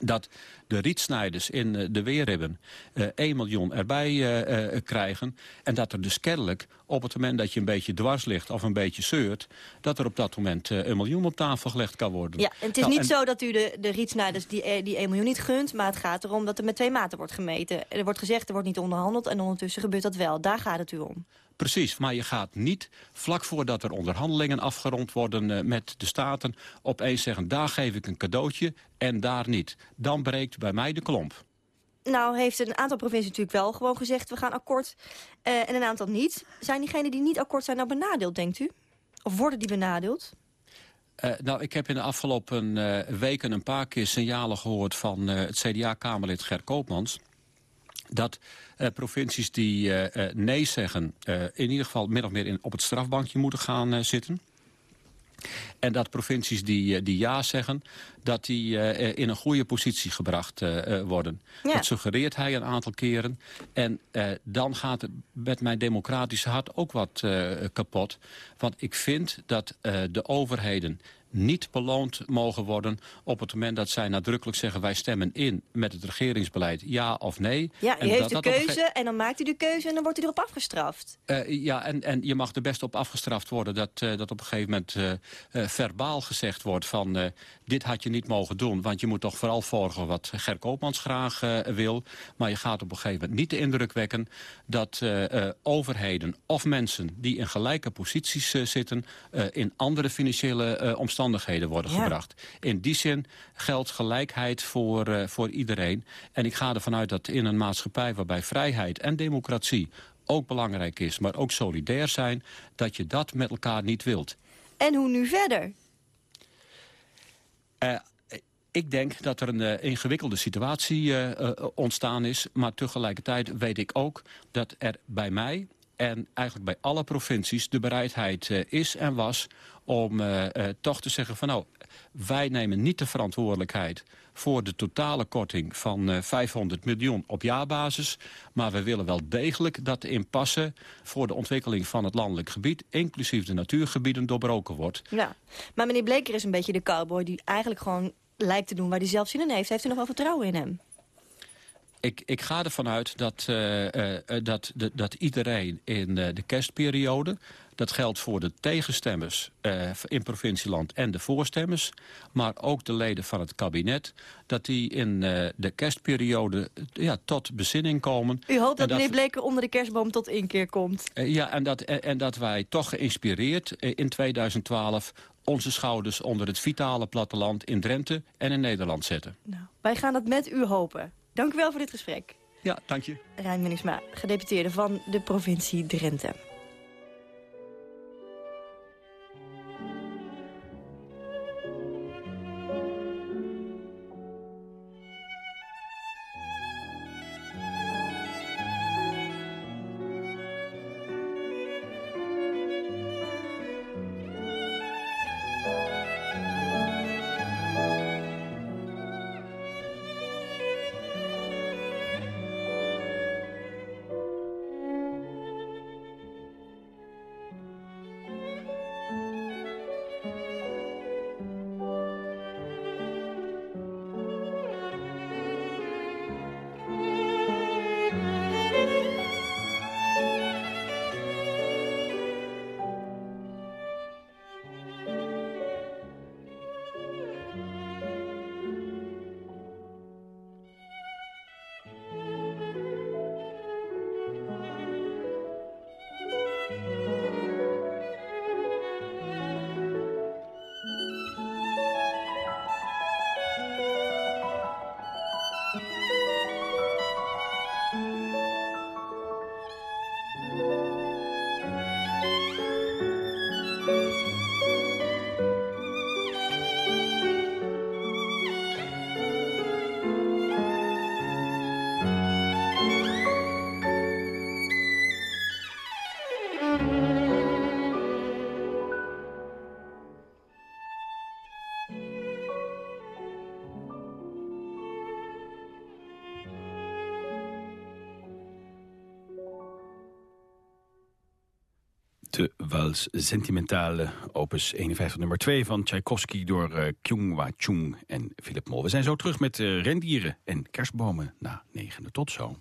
dat de rietsnijders in uh, de weerribben uh, 1 miljoen erbij uh, krijgen. En dat er dus kennelijk op het moment dat je een beetje dwars ligt of een beetje zeurt... dat er op dat moment een miljoen op tafel gelegd kan worden. Ja, en het is nou, niet en... zo dat u de, de rietsnijders die, die 1 miljoen niet gunt... maar het gaat erom dat er met twee maten wordt gemeten. Er wordt gezegd, er wordt niet onderhandeld en ondertussen gebeurt dat wel. Daar gaat het u om. Precies, maar je gaat niet vlak voordat er onderhandelingen afgerond worden uh, met de Staten... opeens zeggen, daar geef ik een cadeautje en daar niet. Dan breekt bij mij de klomp. Nou heeft een aantal provincies natuurlijk wel gewoon gezegd... we gaan akkoord uh, en een aantal niet. Zijn diegenen die niet akkoord zijn nou benadeeld, denkt u? Of worden die benadeeld? Uh, nou, ik heb in de afgelopen uh, weken een paar keer signalen gehoord... van uh, het CDA-Kamerlid Ger Koopmans dat uh, provincies die uh, uh, nee zeggen... in ieder geval min of meer in, op het strafbankje moeten gaan zitten. En dat provincies die, eh, die ja zeggen, dat die uh, in een goede positie gebracht uh, worden. Ja. Dat suggereert hij een aantal keren. En uh, dan gaat het met mijn democratische hart ook wat kapot. Want ik vind dat de overheden niet beloond mogen worden op het moment dat zij nadrukkelijk zeggen... wij stemmen in met het regeringsbeleid, ja of nee. Ja, u en heeft dat de dat keuze en dan maakt u de keuze en dan wordt u erop afgestraft. uh, ja, en, en je mag er best op afgestraft worden dat, uh, dat op een gegeven moment uh, verbaal gezegd wordt van... dit had je niet mogen doen, want je moet toch vooral volgen wat Ger Koopmans graag wil. Maar je gaat op een gegeven moment niet de indruk wekken dat overheden of mensen die in gelijke posities zitten... in andere financiële omstandigheden omstandigheden worden Ja. gebracht. In die zin geldt gelijkheid voor, eh, voor iedereen. En ik ga ervan uit dat in een maatschappij waarbij vrijheid en democratie ook belangrijk is, maar ook solidair zijn, dat je dat met elkaar niet wilt. En hoe nu verder? Eh, ik denk dat er een eh, ingewikkelde situatie ontstaan is. Maar tegelijkertijd weet ik ook dat er bij mij en eigenlijk bij alle provincies de bereidheid eh, is en was om eh, eh, toch te zeggen van nou, wij nemen niet de verantwoordelijkheid voor de totale korting van eh, 500 miljoen op jaarbasis. Maar we willen wel degelijk dat de impasse voor de ontwikkeling van het landelijk gebied, inclusief de natuurgebieden, doorbroken wordt. Ja. Maar meneer Bleker is een beetje de cowboy die eigenlijk gewoon lijkt te doen waar hij zelf zin in heeft. Heeft u nog wel vertrouwen in hem? Ik, ik ga ervan uit dat, eh, eh, eh, dat, de- dat iedereen in de kerstperiode... dat geldt voor de tegenstemmers in provincieland en de voorstemmers... maar ook de leden van het kabinet... dat die in de kerstperiode ja, tot bezinning komen. U hoopt En dat meneer Bleker onder de kerstboom tot inkeer komt. Ja, en dat, en, en dat wij toch geïnspireerd in 2012 onze schouders onder het vitale platteland in Drenthe en in Nederland zetten. Wij gaan dat met u hopen. Dank u wel voor dit gesprek. Ja, dank je. Rijn Minningsma, gedeputeerde van de provincie Drenthe. De Wals Sentimentale, opus 51 nummer 2 van Tchaikovsky door eh Kyung-Wa Chung en Philip Mol. We zijn zo terug met eh, rendieren en kerstbomen na negende. Tot zo.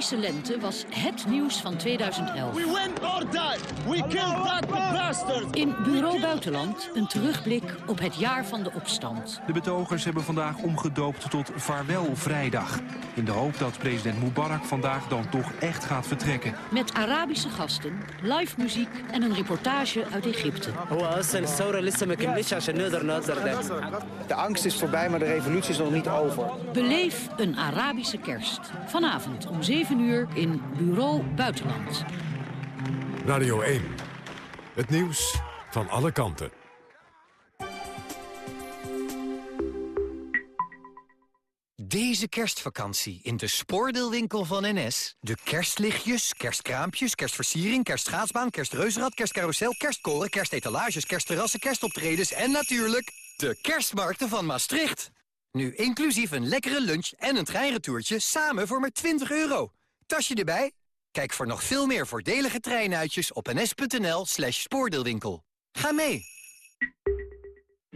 De Arabische lente was het nieuws van 2011. We win or die. We killed that bastard. In Bureau Buitenland een terugblik op het jaar van de opstand. De betogers hebben vandaag omgedoopt tot Vaarwel Vrijdag. In de hoop dat president Mubarak vandaag dan toch echt gaat vertrekken. Met Arabische gasten, live muziek en een reportage uit Egypte. De angst is voorbij, maar de revolutie is nog niet over. Beleef een Arabische kerst. Vanavond om 7 uur in Bureau Buitenland. Radio 1. Het nieuws van alle kanten. Deze kerstvakantie in de spoordeelwinkel van NS. De kerstlichtjes, kerstkraampjes, kerstversiering, kerstschaatsbaan, kerstreuzenrad, kerstcarousel, kerstkoren, kerstetalages, kerstterrassen, kerstoptredens en natuurlijk de kerstmarkten van Maastricht. Nu inclusief een lekkere lunch en een treinretourtje samen voor maar 20 euro. Tasje erbij? Kijk voor nog veel meer voordelige treinuitjes op ns.nl slash spoordeelwinkel. Ga mee!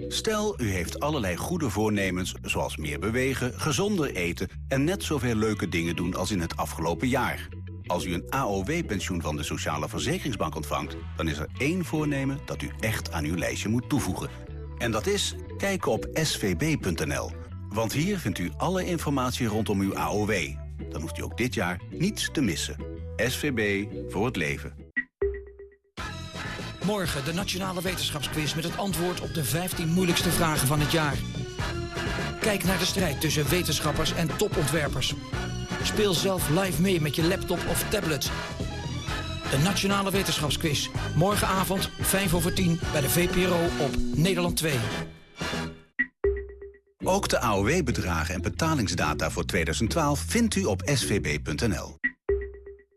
Stel, u heeft allerlei goede voornemens, zoals meer bewegen, gezonder eten... en net zoveel leuke dingen doen als in het afgelopen jaar. Als u een AOW-pensioen van de Sociale Verzekeringsbank ontvangt... dan is er één voornemen dat u echt aan uw lijstje moet toevoegen. En dat is kijken op svb.nl. Want hier vindt u alle informatie rondom uw AOW. Dan hoeft u ook dit jaar niets te missen. SVB voor het leven. Morgen de Nationale Wetenschapsquiz met het antwoord op de 15 moeilijkste vragen van het jaar. Kijk naar de strijd tussen wetenschappers en topontwerpers. Speel zelf live mee met je laptop of tablet. De Nationale Wetenschapsquiz. Morgenavond, 5 over 10, bij de VPRO op Nederland 2. Ook de AOW-bedragen en betalingsdata voor 2012 vindt u op svb.nl.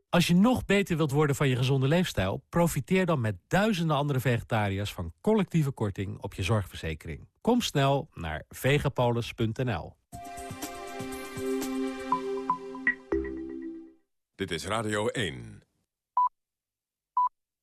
Als je nog beter wilt worden van je gezonde leefstijl... profiteer dan met duizenden andere vegetariërs... van collectieve korting op je zorgverzekering. Kom snel naar vegapolis.nl. Dit is Radio 1.